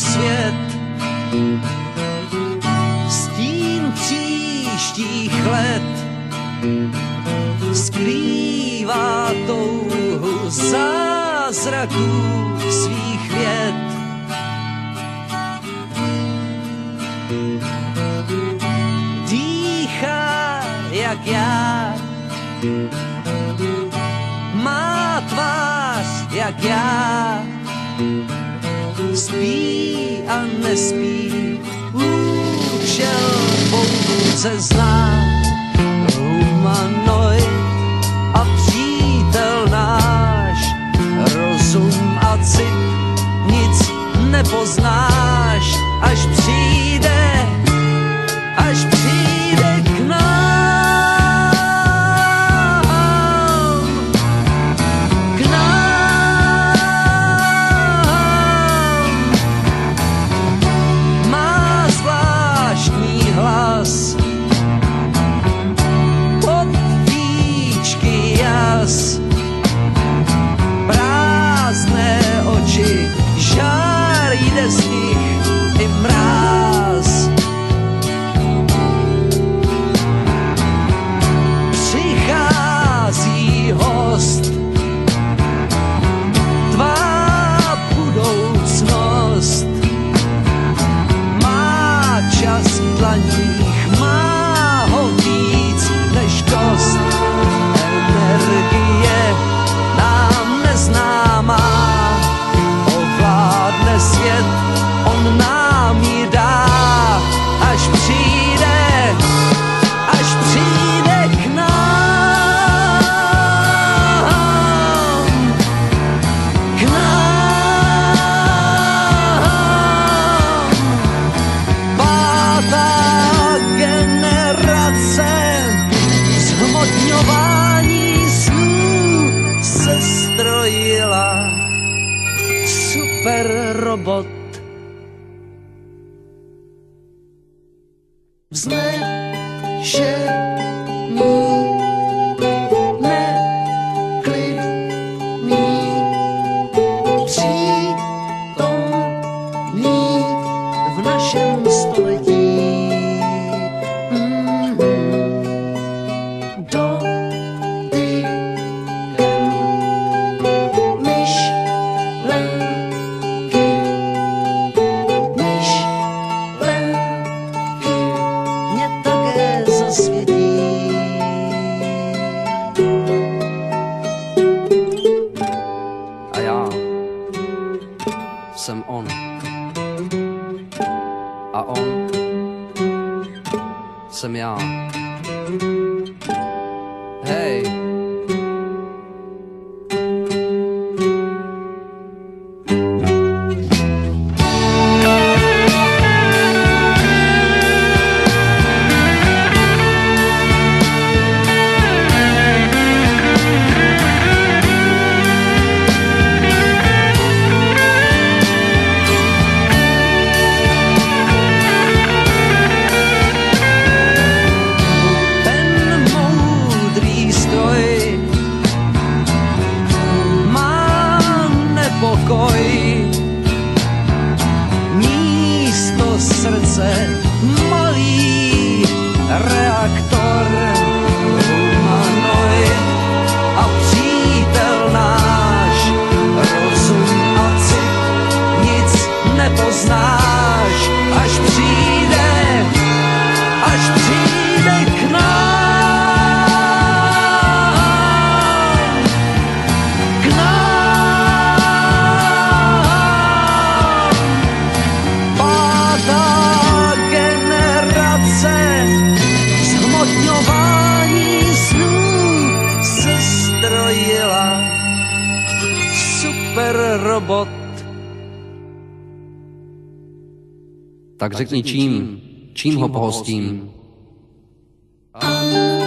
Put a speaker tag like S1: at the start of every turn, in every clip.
S1: svět. Stín příštích let skrývá touhu zázraků svých věd. Dýchá jak já, má tvář jak já, spí a nespí, účel pouze zná humanoid a rozum a nic nepoznáš, až přijde, až přijde strojila super robot. Neklidný, přítomný v našem století. A on jsem já. Nepoznáš, až přijde až přijde k nám, k nám. Pátá generace zhmotňování snů se strojila super robot.
S2: Tak řekni čím, čím. Ho pohostím.
S1: ty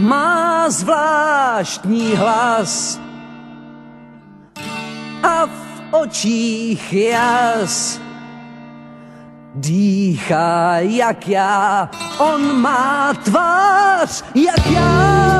S1: má zvláštní hlas a v očích jas. Dýchá jak já, on má tvář jak já.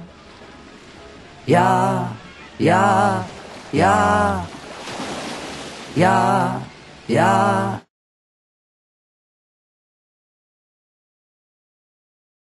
S1: Ja, ja, ja, ja, ja.